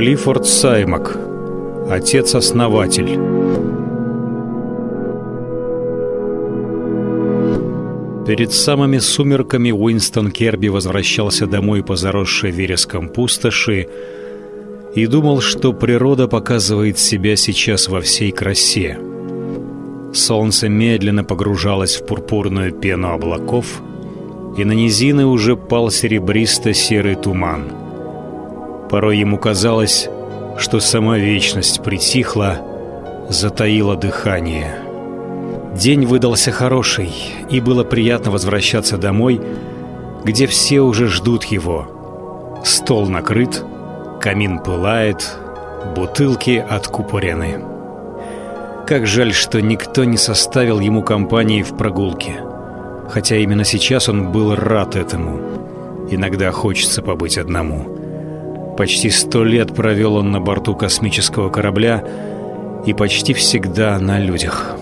Клиффорд Саймак, отец-основатель. Перед самыми сумерками Уинстон Керби возвращался домой по заросшей вереском пустоши и думал, что природа показывает себя сейчас во всей красе. Солнце медленно погружалось в пурпурную пену облаков, и на низины уже пал серебристо-серый туман. Порой ему казалось, что сама вечность притихла, затаила дыхание. День выдался хороший, и было приятно возвращаться домой, где все уже ждут его. Стол накрыт, камин пылает, бутылки откупорены. Как жаль, что никто не составил ему компании в прогулке. Хотя именно сейчас он был рад этому. Иногда хочется побыть одному. Почти сто лет провел он на борту космического корабля и почти всегда на людях.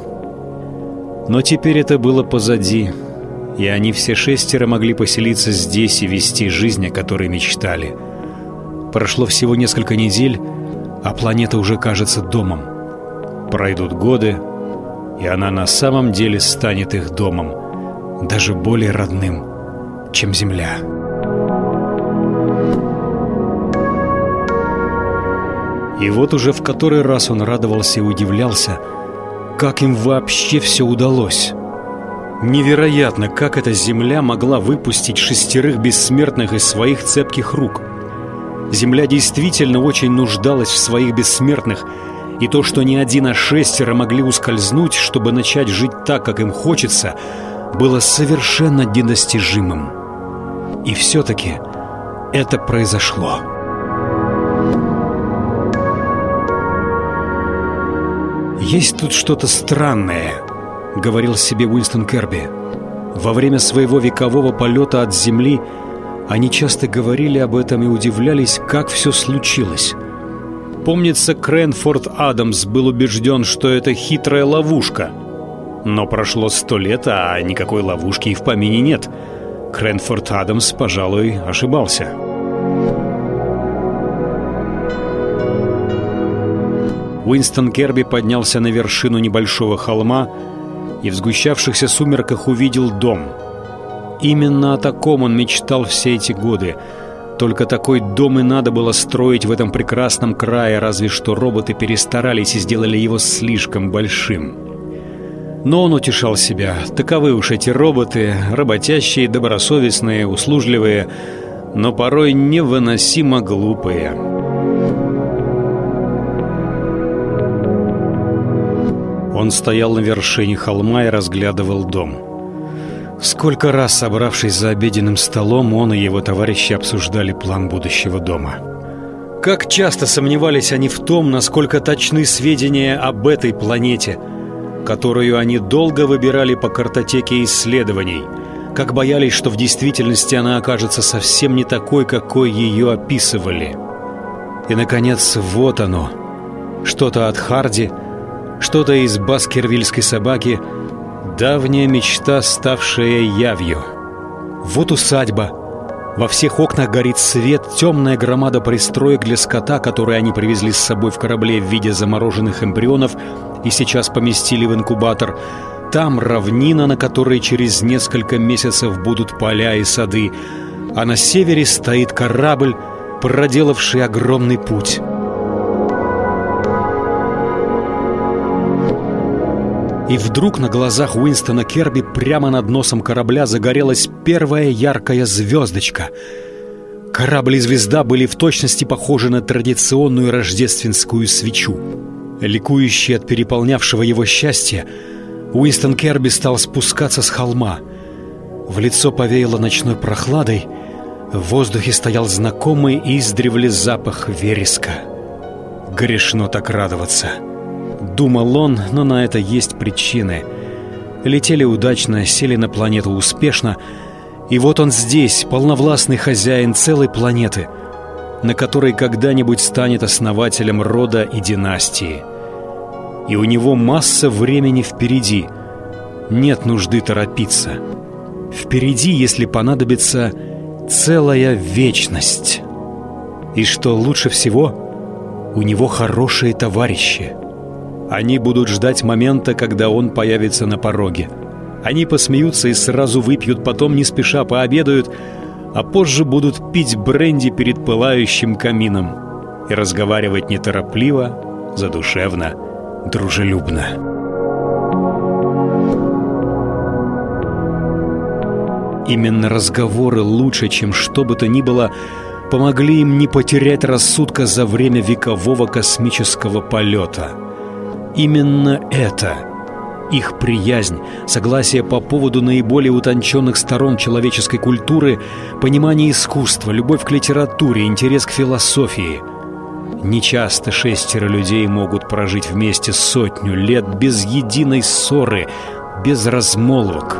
Но теперь это было позади, и они все шестеро могли поселиться здесь и вести жизнь, о которой мечтали. Прошло всего несколько недель, а планета уже кажется домом. Пройдут годы, и она на самом деле станет их домом, даже более родным, чем Земля. И вот уже в который раз он радовался и удивлялся, как им вообще все удалось. Невероятно, как эта Земля могла выпустить шестерых бессмертных из своих цепких рук. Земля действительно очень нуждалась в своих бессмертных – и то, что ни один, а шестеро могли ускользнуть, чтобы начать жить так, как им хочется, было совершенно недостижимым. И все-таки это произошло. «Есть тут что-то странное», — говорил себе Уинстон Керби. Во время своего векового полета от Земли они часто говорили об этом и удивлялись, как все случилось. Помнится, Кренфорд Адамс был убежден, что это хитрая ловушка. Но прошло сто лет, а никакой ловушки и в помине нет. Кренфорд Адамс, пожалуй, ошибался. Уинстон Керби поднялся на вершину небольшого холма и в сгущавшихся сумерках увидел дом. Именно о таком он мечтал все эти годы — только такой дом и надо было строить в этом прекрасном крае, разве что роботы перестарались и сделали его слишком большим. Но он утешал себя. Таковы уж эти роботы, работящие, добросовестные, услужливые, но порой невыносимо глупые. Он стоял на вершине холма и разглядывал дом. Сколько раз, собравшись за обеденным столом, он и его товарищи обсуждали план будущего дома. Как часто сомневались они в том, насколько точны сведения об этой планете, которую они долго выбирали по картотеке исследований, как боялись, что в действительности она окажется совсем не такой, какой ее описывали. И, наконец, вот оно. Что-то от Харди, что-то из баскервильской собаки — Давняя мечта, ставшая явью. Вот усадьба. Во всех окнах горит свет, темная громада пристроек для скота, которые они привезли с собой в корабле в виде замороженных эмбрионов и сейчас поместили в инкубатор. Там равнина, на которой через несколько месяцев будут поля и сады, а на севере стоит корабль, проделавший огромный путь. И вдруг на глазах Уинстона Керби прямо над носом корабля загорелась первая яркая звездочка. Корабль и звезда были в точности похожи на традиционную рождественскую свечу. Ликующий от переполнявшего его счастья, Уинстон Керби стал спускаться с холма. В лицо повеяло ночной прохладой, в воздухе стоял знакомый издревле запах вереска. Грешно так радоваться — Думал он, но на это есть причины. Летели удачно, сели на планету успешно, и вот он здесь, полновластный хозяин целой планеты, на которой когда-нибудь станет основателем рода и династии. И у него масса времени впереди. Нет нужды торопиться. Впереди, если понадобится, целая вечность. И что лучше всего — У него хорошие товарищи. Они будут ждать момента, когда он появится на пороге. Они посмеются и сразу выпьют, потом не спеша пообедают, а позже будут пить бренди перед пылающим камином и разговаривать неторопливо, задушевно, дружелюбно. Именно разговоры лучше, чем что бы то ни было, помогли им не потерять рассудка за время векового космического полета. Именно это их приязнь, согласие по поводу наиболее утонченных сторон человеческой культуры, понимание искусства, любовь к литературе, интерес к философии. Нечасто шестеро людей могут прожить вместе сотню лет без единой ссоры, без размолвок.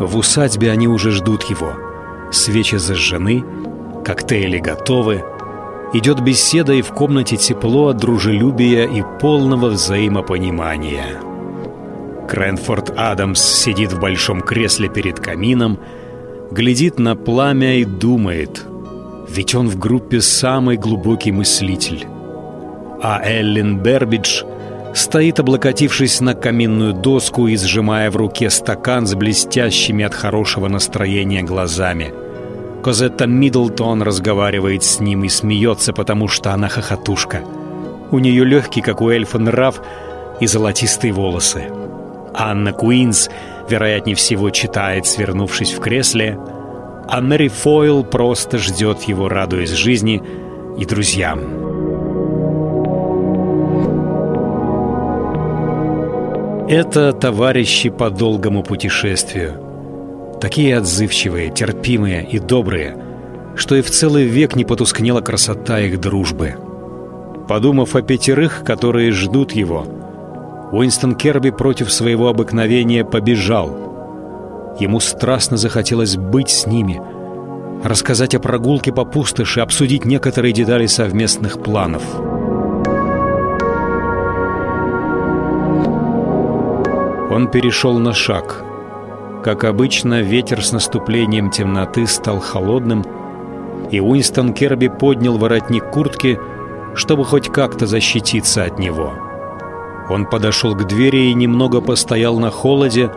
В усадьбе они уже ждут его. Свечи зажжены, коктейли готовы. Идет беседа, и в комнате тепло, дружелюбия и полного взаимопонимания. Кренфорд Адамс сидит в большом кресле перед камином, глядит на пламя и думает, ведь он в группе самый глубокий мыслитель. А Эллен Бербидж — Стоит, облокотившись на каминную доску и сжимая в руке стакан с блестящими от хорошего настроения глазами. Козетта Миддлтон разговаривает с ним и смеется, потому что она хохотушка. У нее легкий, как у эльфа, нрав и золотистые волосы. Анна Куинс, вероятнее всего, читает, свернувшись в кресле, а Мэри Фойл просто ждет его, радуясь жизни и друзьям. Это товарищи по долгому путешествию. Такие отзывчивые, терпимые и добрые, что и в целый век не потускнела красота их дружбы. Подумав о пятерых, которые ждут его, Уинстон Керби против своего обыкновения побежал. Ему страстно захотелось быть с ними, рассказать о прогулке по пустоши, обсудить некоторые детали совместных планов. Он перешел на шаг. Как обычно, ветер с наступлением темноты стал холодным, и Уинстон Керби поднял воротник куртки, чтобы хоть как-то защититься от него. Он подошел к двери и немного постоял на холоде,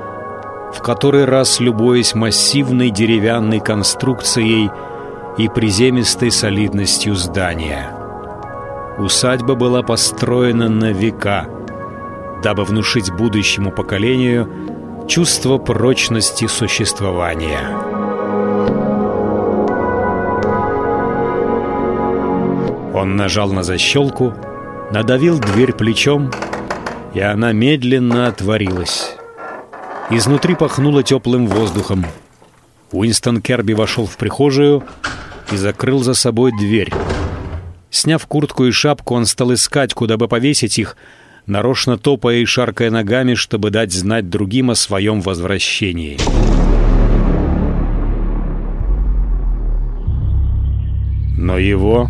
в который раз любуясь массивной деревянной конструкцией и приземистой солидностью здания. Усадьба была построена на века — дабы внушить будущему поколению чувство прочности существования. Он нажал на защелку, надавил дверь плечом, и она медленно отворилась. Изнутри пахнуло теплым воздухом. Уинстон Керби вошел в прихожую и закрыл за собой дверь. Сняв куртку и шапку, он стал искать, куда бы повесить их, нарочно топая и шаркая ногами, чтобы дать знать другим о своем возвращении. Но его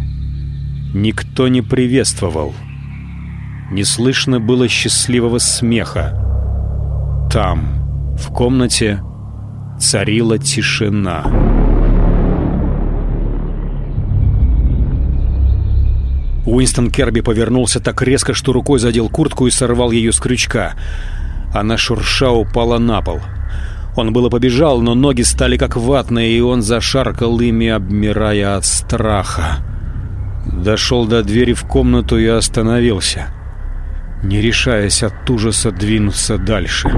никто не приветствовал. Не слышно было счастливого смеха. Там, в комнате, царила тишина. Уинстон Керби повернулся так резко, что рукой задел куртку и сорвал ее с крючка. Она шурша упала на пол. Он было побежал, но ноги стали как ватные, и он зашаркал ими, обмирая от страха. Дошел до двери в комнату и остановился, не решаясь от ужаса двинуться дальше.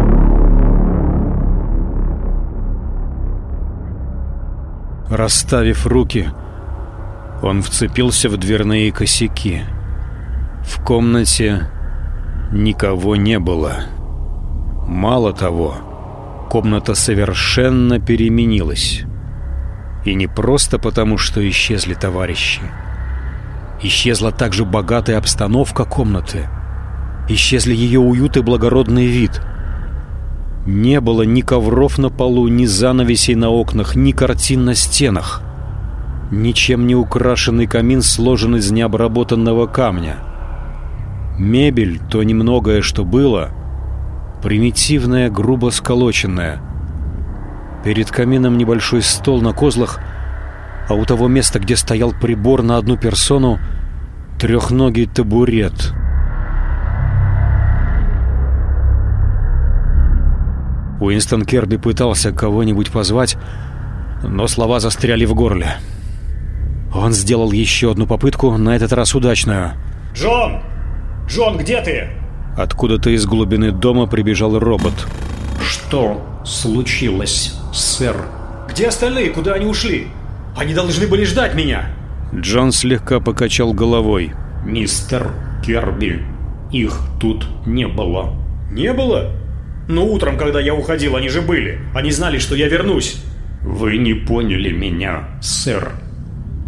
Расставив руки, он вцепился в дверные косяки. В комнате никого не было. Мало того, комната совершенно переменилась. И не просто потому, что исчезли товарищи. Исчезла также богатая обстановка комнаты. Исчезли ее уют и благородный вид. Не было ни ковров на полу, ни занавесей на окнах, ни картин на стенах. Ничем не украшенный камин сложен из необработанного камня. Мебель, то немногое, что было, примитивная, грубо сколоченная. Перед камином небольшой стол на козлах, а у того места, где стоял прибор на одну персону, трехногий табурет. Уинстон Керби пытался кого-нибудь позвать, но слова застряли в горле. Он сделал еще одну попытку, на этот раз удачную. «Джон! Джон, где ты?» Откуда-то из глубины дома прибежал робот. «Что случилось, сэр?» «Где остальные? Куда они ушли? Они должны были ждать меня!» Джон слегка покачал головой. «Мистер Керби, их тут не было». «Не было? Но утром, когда я уходил, они же были. Они знали, что я вернусь». «Вы не поняли меня, сэр.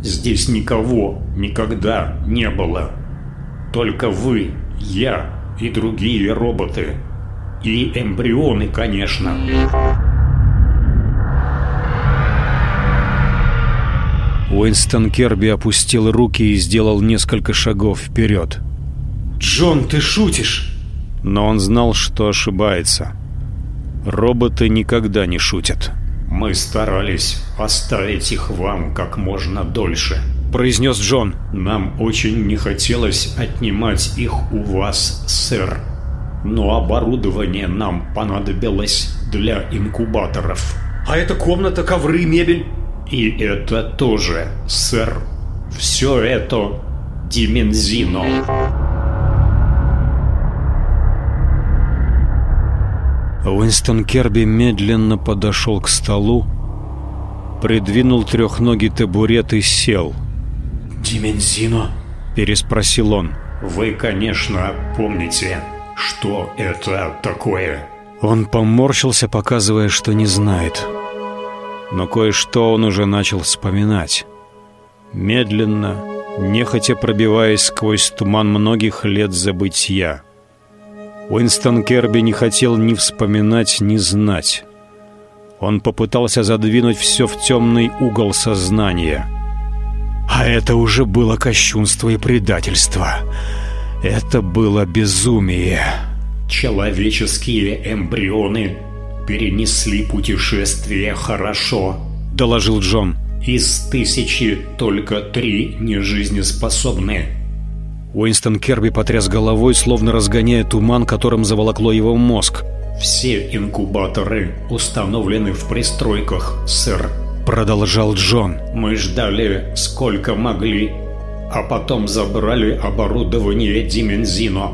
Здесь никого никогда не было. Только вы, я и другие роботы. И эмбрионы, конечно». Уинстон Керби опустил руки и сделал несколько шагов вперед. «Джон, ты шутишь?» Но он знал, что ошибается. Роботы никогда не шутят. «Мы старались оставить их вам как можно дольше», — произнес Джон. «Нам очень не хотелось отнимать их у вас, сэр. Но оборудование нам понадобилось для инкубаторов». «А эта комната, ковры, мебель?» И это тоже, сэр. Все это Димензино. Уинстон Керби медленно подошел к столу, придвинул трехногий табурет и сел. «Димензино?» – переспросил он. «Вы, конечно, помните, что это такое?» Он поморщился, показывая, что не знает но кое-что он уже начал вспоминать. Медленно, нехотя пробиваясь сквозь туман многих лет забытия. Уинстон Керби не хотел ни вспоминать, ни знать. Он попытался задвинуть все в темный угол сознания. А это уже было кощунство и предательство. Это было безумие. Человеческие эмбрионы перенесли путешествие хорошо», — доложил Джон. «Из тысячи только три нежизнеспособны». Уинстон Керби потряс головой, словно разгоняя туман, которым заволокло его мозг. «Все инкубаторы установлены в пристройках, сэр», — продолжал Джон. «Мы ждали сколько могли, а потом забрали оборудование Димензино.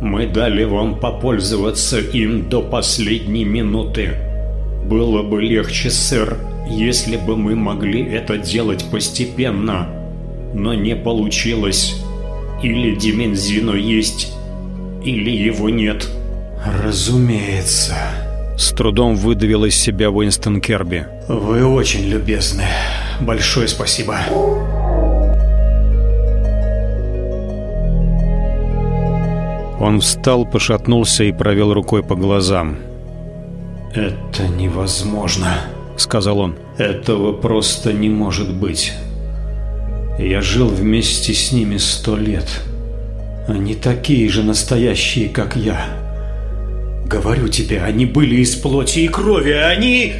Мы дали вам попользоваться им до последней минуты. Было бы легче, сэр, если бы мы могли это делать постепенно. Но не получилось. Или Димензино есть, или его нет. Разумеется. С трудом выдавил из себя Уинстон Керби. Вы очень любезны. Большое спасибо. Он встал, пошатнулся и провел рукой по глазам. «Это невозможно», — сказал он. «Этого просто не может быть. Я жил вместе с ними сто лет. Они такие же настоящие, как я. Говорю тебе, они были из плоти и крови, они...»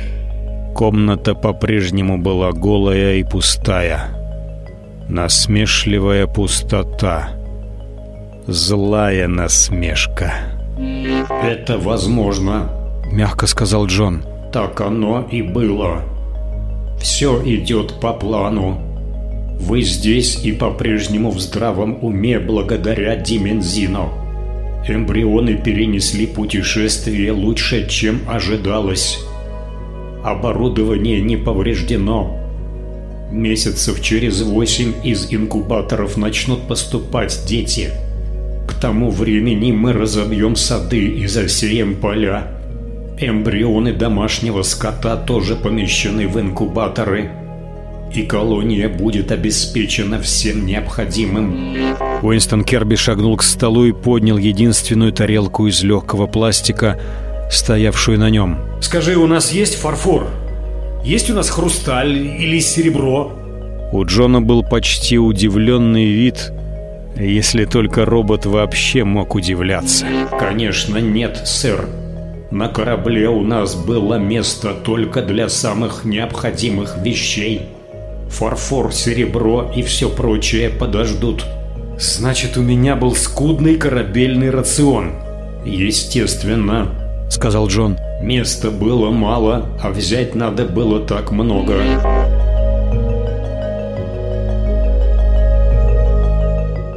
Комната по-прежнему была голая и пустая. Насмешливая пустота злая насмешка. «Это возможно», — мягко сказал Джон. «Так оно и было. Все идет по плану. Вы здесь и по-прежнему в здравом уме благодаря Димензино. Эмбрионы перенесли путешествие лучше, чем ожидалось. Оборудование не повреждено. Месяцев через восемь из инкубаторов начнут поступать дети». К тому времени мы разобьем сады и засеем поля. Эмбрионы домашнего скота тоже помещены в инкубаторы. И колония будет обеспечена всем необходимым. Уинстон Керби шагнул к столу и поднял единственную тарелку из легкого пластика, стоявшую на нем. «Скажи, у нас есть фарфор? Есть у нас хрусталь или серебро?» У Джона был почти удивленный вид, если только робот вообще мог удивляться. «Конечно нет, сэр. На корабле у нас было место только для самых необходимых вещей. Фарфор, серебро и все прочее подождут. Значит, у меня был скудный корабельный рацион. Естественно, сказал Джон. Места было мало, а взять надо было так много.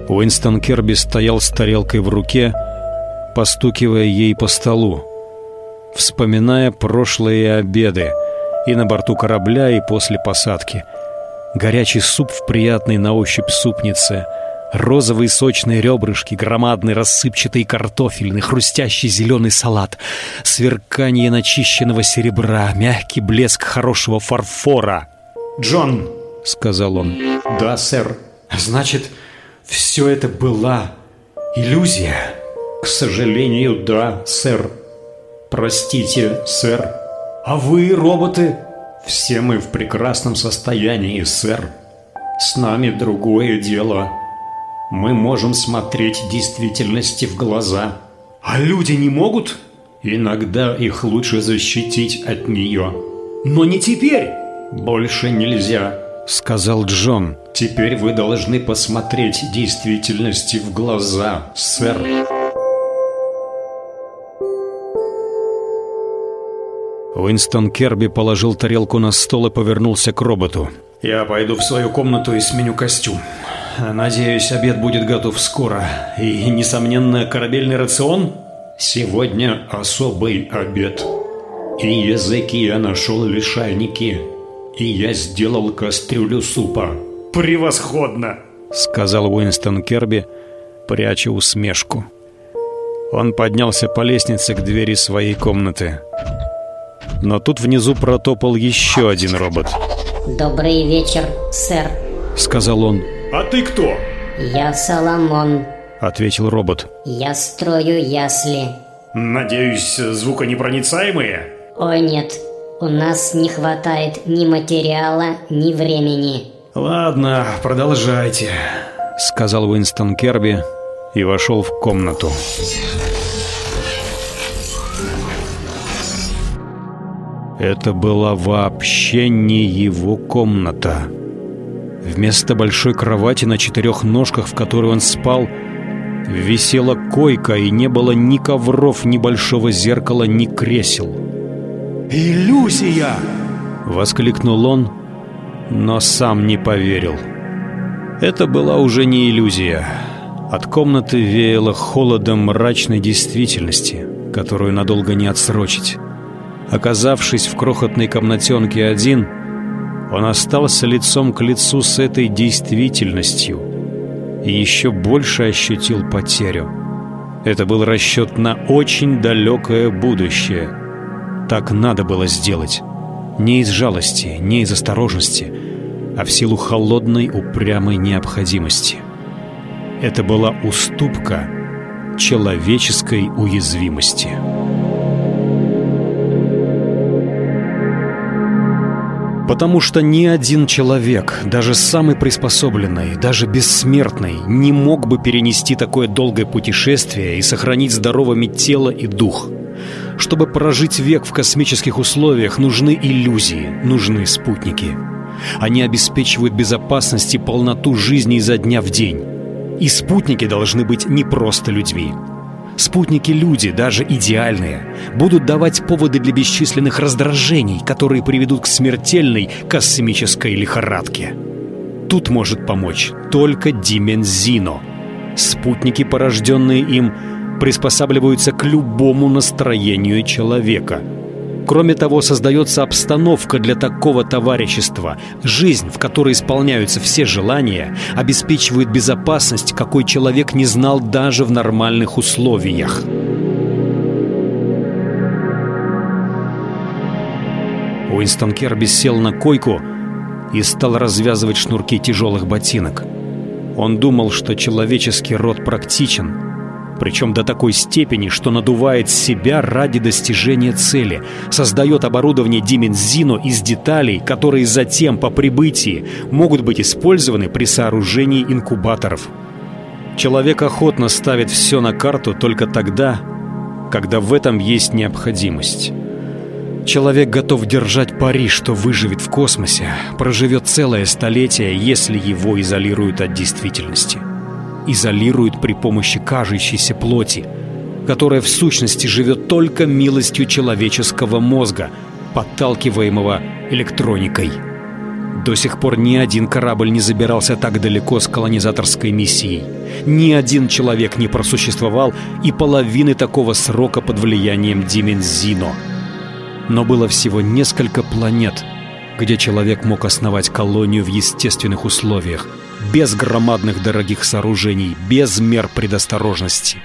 Уинстон Керби стоял с тарелкой в руке, постукивая ей по столу, вспоминая прошлые обеды и на борту корабля, и после посадки. Горячий суп в приятной на ощупь супнице, розовые сочные ребрышки, громадный рассыпчатый картофельный, хрустящий зеленый салат, сверкание начищенного серебра, мягкий блеск хорошего фарфора. «Джон!» — сказал он. «Да, сэр». «Значит, все это была иллюзия?» «К сожалению, да, сэр. Простите, сэр». «А вы, роботы?» «Все мы в прекрасном состоянии, сэр. С нами другое дело. Мы можем смотреть действительности в глаза». «А люди не могут?» «Иногда их лучше защитить от нее». «Но не теперь!» «Больше нельзя», — сказал Джон. «Теперь вы должны посмотреть действительности в глаза, сэр». Уинстон Керби положил тарелку на стол и повернулся к роботу. «Я пойду в свою комнату и сменю костюм. Надеюсь, обед будет готов скоро. И, несомненно, корабельный рацион?» «Сегодня особый обед. И языки я нашел лишайники. И я сделал кастрюлю супа». «Превосходно!» — сказал Уинстон Керби, пряча усмешку. Он поднялся по лестнице к двери своей комнаты. Но тут внизу протопал еще один робот. «Добрый вечер, сэр», — сказал он. «А ты кто?» «Я Соломон», — ответил робот. «Я строю ясли». «Надеюсь, звуконепроницаемые?» «О нет, у нас не хватает ни материала, ни времени». «Ладно, продолжайте», — сказал Уинстон Керби и вошел в комнату. Это была вообще не его комната. Вместо большой кровати на четырех ножках, в которой он спал, висела койка, и не было ни ковров, ни большого зеркала, ни кресел. «Иллюзия!» — воскликнул он, но сам не поверил. Это была уже не иллюзия. От комнаты веяло холодом мрачной действительности, которую надолго не отсрочить. Оказавшись в крохотной комнатенке один, он остался лицом к лицу с этой действительностью и еще больше ощутил потерю. Это был расчет на очень далекое будущее. Так надо было сделать. Не из жалости, не из осторожности, а в силу холодной упрямой необходимости. Это была уступка человеческой уязвимости. Потому что ни один человек, даже самый приспособленный, даже бессмертный, не мог бы перенести такое долгое путешествие и сохранить здоровыми тело и дух. Чтобы прожить век в космических условиях, нужны иллюзии, нужны спутники. Они обеспечивают безопасность и полноту жизни изо дня в день. И спутники должны быть не просто людьми. Спутники-люди, даже идеальные, будут давать поводы для бесчисленных раздражений, которые приведут к смертельной космической лихорадке. Тут может помочь только Димензино. Спутники, порожденные им, приспосабливаются к любому настроению человека – Кроме того, создается обстановка для такого товарищества. Жизнь, в которой исполняются все желания, обеспечивает безопасность, какой человек не знал даже в нормальных условиях. Уинстон Керби сел на койку и стал развязывать шнурки тяжелых ботинок. Он думал, что человеческий род практичен, причем до такой степени, что надувает себя ради достижения цели, создает оборудование Димензино из деталей, которые затем по прибытии могут быть использованы при сооружении инкубаторов. Человек охотно ставит все на карту только тогда, когда в этом есть необходимость. Человек готов держать пари, что выживет в космосе, проживет целое столетие, если его изолируют от действительности. Изолируют при помощи кажущейся плоти, которая в сущности живет только милостью человеческого мозга, подталкиваемого электроникой. До сих пор ни один корабль не забирался так далеко с колонизаторской миссией. Ни один человек не просуществовал и половины такого срока под влиянием Димензино — но было всего несколько планет, где человек мог основать колонию в естественных условиях, без громадных дорогих сооружений, без мер предосторожности.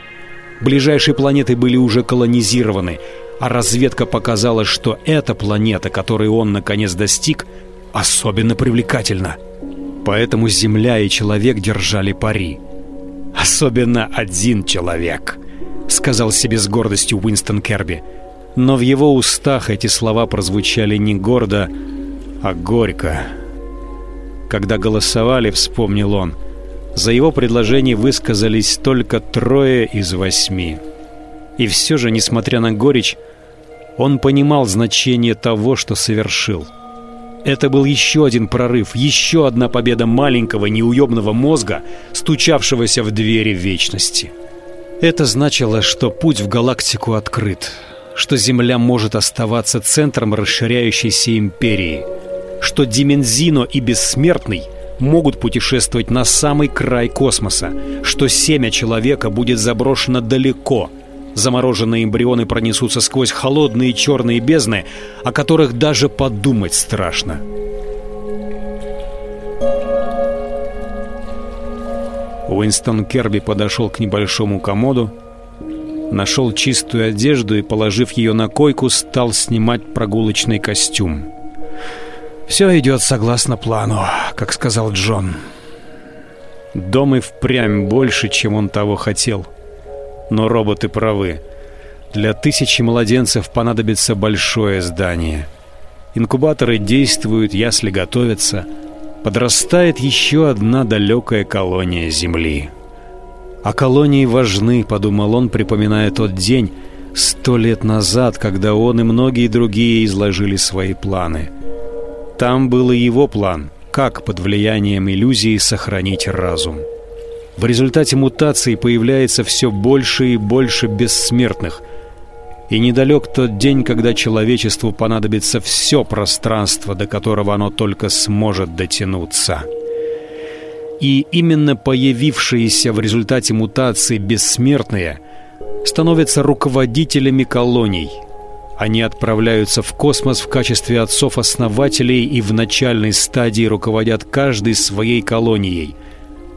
Ближайшие планеты были уже колонизированы, а разведка показала, что эта планета, которой он наконец достиг, особенно привлекательна. Поэтому Земля и человек держали пари. «Особенно один человек», — сказал себе с гордостью Уинстон Керби — но в его устах эти слова прозвучали не гордо, а горько. Когда голосовали, вспомнил он, за его предложение высказались только трое из восьми. И все же, несмотря на горечь, он понимал значение того, что совершил. Это был еще один прорыв, еще одна победа маленького неуемного мозга, стучавшегося в двери вечности. Это значило, что путь в галактику открыт — что Земля может оставаться центром расширяющейся империи, что Димензино и Бессмертный могут путешествовать на самый край космоса, что семя человека будет заброшено далеко, замороженные эмбрионы пронесутся сквозь холодные черные бездны, о которых даже подумать страшно. Уинстон Керби подошел к небольшому комоду, Нашел чистую одежду и, положив ее на койку, стал снимать прогулочный костюм. «Все идет согласно плану, как сказал Джон». Дом и впрямь больше, чем он того хотел. Но роботы правы. Для тысячи младенцев понадобится большое здание. Инкубаторы действуют, ясли готовятся. Подрастает еще одна далекая колония Земли. А колонии важны, подумал он, припоминая тот день, сто лет назад, когда он и многие другие изложили свои планы. Там был и его план, как под влиянием иллюзии сохранить разум. В результате мутаций появляется все больше и больше бессмертных. И недалек тот день, когда человечеству понадобится все пространство, до которого оно только сможет дотянуться и именно появившиеся в результате мутации бессмертные становятся руководителями колоний. Они отправляются в космос в качестве отцов-основателей и в начальной стадии руководят каждой своей колонией,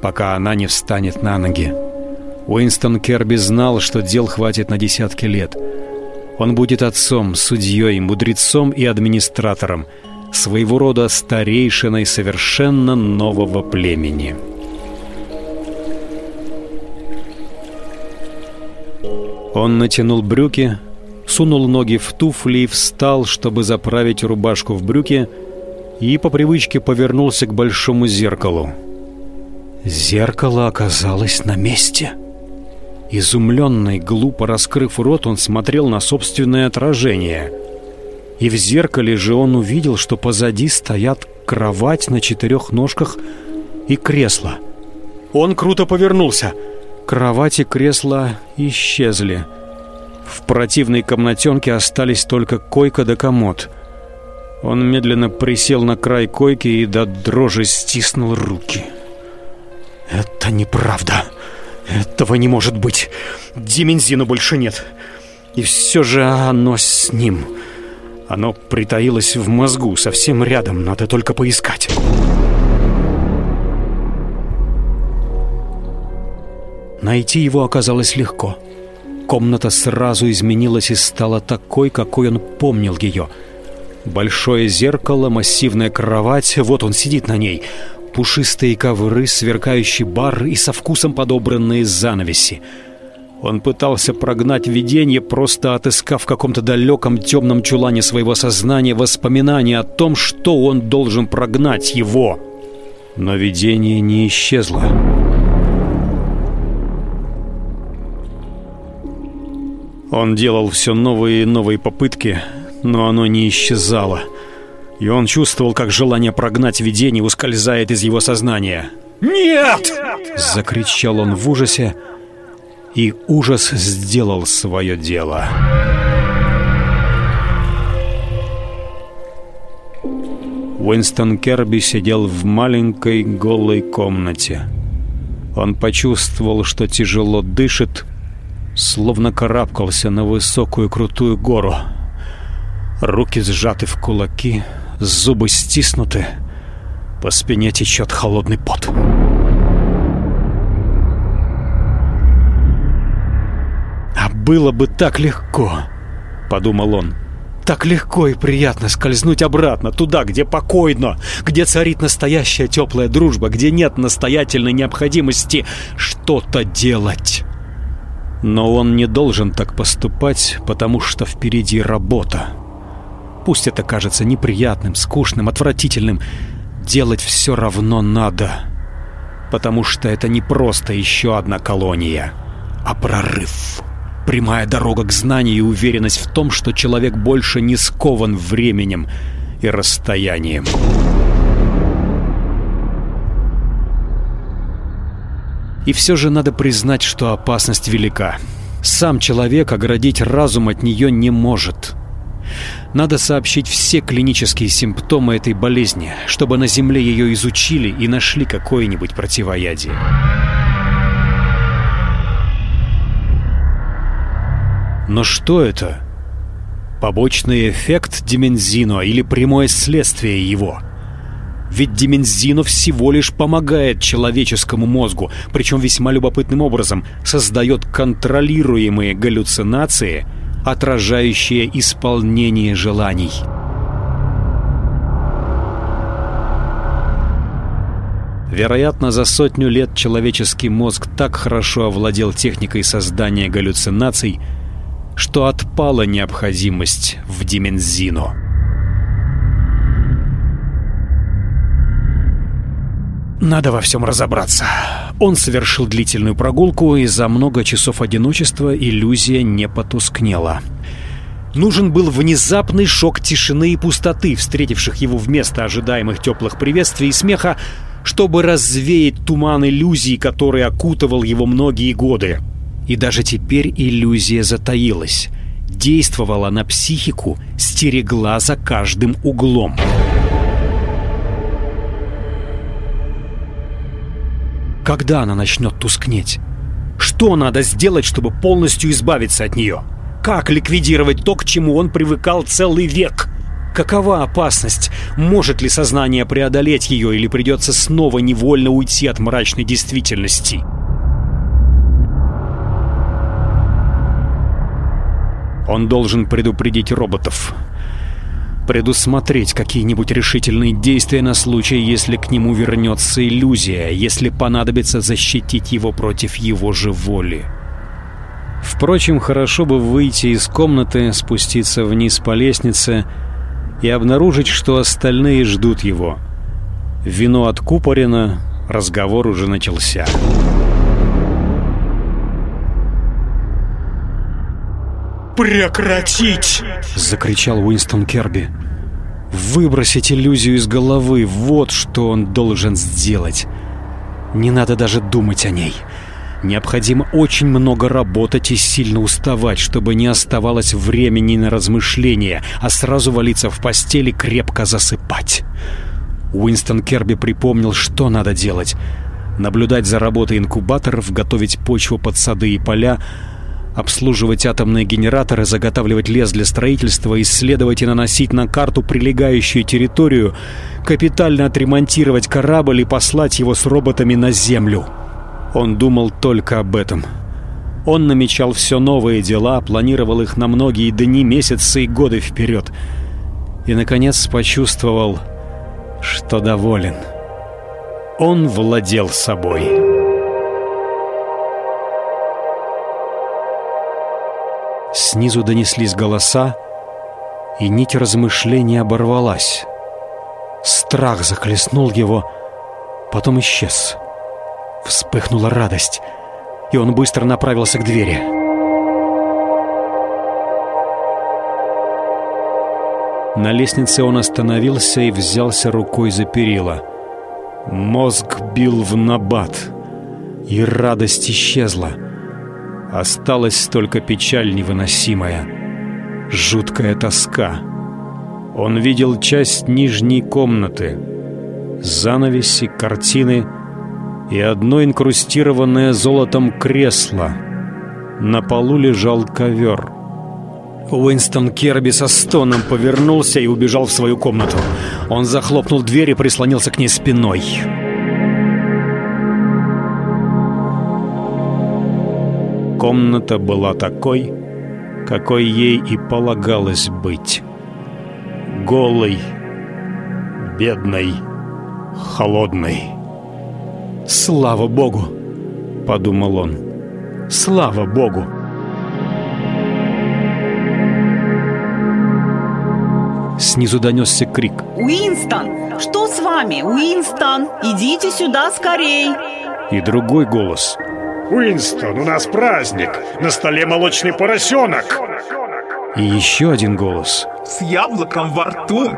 пока она не встанет на ноги. Уинстон Керби знал, что дел хватит на десятки лет. Он будет отцом, судьей, мудрецом и администратором – своего рода старейшиной совершенно нового племени. Он натянул брюки, сунул ноги в туфли встал, чтобы заправить рубашку в брюки, и по привычке повернулся к большому зеркалу. Зеркало оказалось на месте. Изумленный, глупо раскрыв рот, он смотрел на собственное отражение — и в зеркале же он увидел, что позади стоят кровать на четырех ножках и кресло. Он круто повернулся. Кровать и кресло исчезли. В противной комнатенке остались только койка да комод. Он медленно присел на край койки и до дрожи стиснул руки. «Это неправда. Этого не может быть. Димензина больше нет. И все же оно с ним». Оно притаилось в мозгу, совсем рядом, надо только поискать. Найти его оказалось легко. Комната сразу изменилась и стала такой, какой он помнил ее. Большое зеркало, массивная кровать, вот он сидит на ней. Пушистые ковры, сверкающий бар и со вкусом подобранные занавеси — он пытался прогнать видение, просто отыскав в каком-то далеком темном чулане своего сознания воспоминания о том, что он должен прогнать его. Но видение не исчезло. Он делал все новые и новые попытки, но оно не исчезало. И он чувствовал, как желание прогнать видение ускользает из его сознания. «Нет!» — закричал он в ужасе, и ужас сделал свое дело. Уинстон Керби сидел в маленькой голой комнате. Он почувствовал, что тяжело дышит, словно карабкался на высокую крутую гору. Руки сжаты в кулаки, зубы стиснуты, по спине течет холодный пот. «А было бы так легко!» — подумал он. Так легко и приятно скользнуть обратно, туда, где покойно, где царит настоящая теплая дружба, где нет настоятельной необходимости что-то делать. Но он не должен так поступать, потому что впереди работа. Пусть это кажется неприятным, скучным, отвратительным, делать все равно надо. Потому что это не просто еще одна колония, а прорыв. Прямая дорога к знанию и уверенность в том, что человек больше не скован временем и расстоянием. И все же надо признать, что опасность велика. Сам человек оградить разум от нее не может. Надо сообщить все клинические симптомы этой болезни, чтобы на Земле ее изучили и нашли какое-нибудь противоядие. Но что это? Побочный эффект Димензино или прямое следствие его? Ведь Димензино всего лишь помогает человеческому мозгу, причем весьма любопытным образом создает контролируемые галлюцинации, отражающие исполнение желаний. Вероятно, за сотню лет человеческий мозг так хорошо овладел техникой создания галлюцинаций, что отпала необходимость в Димензино. Надо во всем разобраться. Он совершил длительную прогулку, и за много часов одиночества иллюзия не потускнела. Нужен был внезапный шок тишины и пустоты, встретивших его вместо ожидаемых теплых приветствий и смеха, чтобы развеять туман иллюзий, который окутывал его многие годы. И даже теперь иллюзия затаилась. Действовала на психику, стерегла за каждым углом. Когда она начнет тускнеть? Что надо сделать, чтобы полностью избавиться от нее? Как ликвидировать то, к чему он привыкал целый век? Какова опасность? Может ли сознание преодолеть ее или придется снова невольно уйти от мрачной действительности? Он должен предупредить роботов. Предусмотреть какие-нибудь решительные действия на случай, если к нему вернется иллюзия, если понадобится защитить его против его же воли. Впрочем, хорошо бы выйти из комнаты, спуститься вниз по лестнице и обнаружить, что остальные ждут его. Вино откупорено, разговор уже начался. «Прекратить!» — закричал Уинстон Керби. «Выбросить иллюзию из головы — вот что он должен сделать. Не надо даже думать о ней. Необходимо очень много работать и сильно уставать, чтобы не оставалось времени на размышления, а сразу валиться в постели крепко засыпать». Уинстон Керби припомнил, что надо делать. Наблюдать за работой инкубаторов, готовить почву под сады и поля — обслуживать атомные генераторы, заготавливать лес для строительства, исследовать и наносить на карту прилегающую территорию, капитально отремонтировать корабль и послать его с роботами на Землю. Он думал только об этом. Он намечал все новые дела, планировал их на многие дни, месяцы и годы вперед. И, наконец, почувствовал, что доволен. Он владел собой. Снизу донеслись голоса, и нить размышлений оборвалась. Страх захлестнул его, потом исчез. Вспыхнула радость, и он быстро направился к двери. На лестнице он остановился и взялся рукой за перила. Мозг бил в набат, и радость исчезла. Осталась только печаль невыносимая, жуткая тоска. Он видел часть нижней комнаты, занавеси, картины и одно инкрустированное золотом кресло. На полу лежал ковер — Уинстон Керби со стоном повернулся и убежал в свою комнату. Он захлопнул дверь и прислонился к ней спиной. Комната была такой, какой ей и полагалось быть. Голой, бедной, холодной. «Слава Богу!» — подумал он. «Слава Богу!» Снизу донесся крик. «Уинстон! Что с вами? Уинстон! Идите сюда скорей!» И другой голос. «Уинстон, у нас праздник! На столе молочный поросенок!» И еще один голос. «С яблоком во рту!»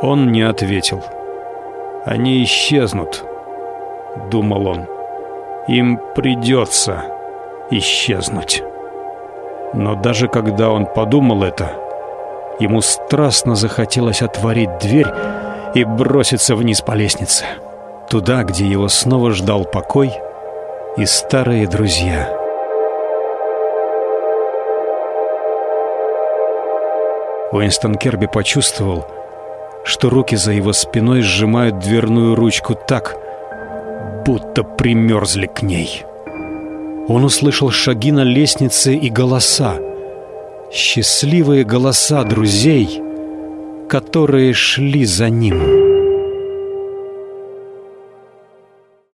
Он не ответил. «Они исчезнут», — думал он. «Им придется» исчезнуть. Но даже когда он подумал это, ему страстно захотелось отворить дверь и броситься вниз по лестнице, туда, где его снова ждал покой и старые друзья. Уинстон Керби почувствовал, что руки за его спиной сжимают дверную ручку так, будто примерзли к ней. Он услышал шаги на лестнице и голоса. Счастливые голоса друзей, которые шли за ним.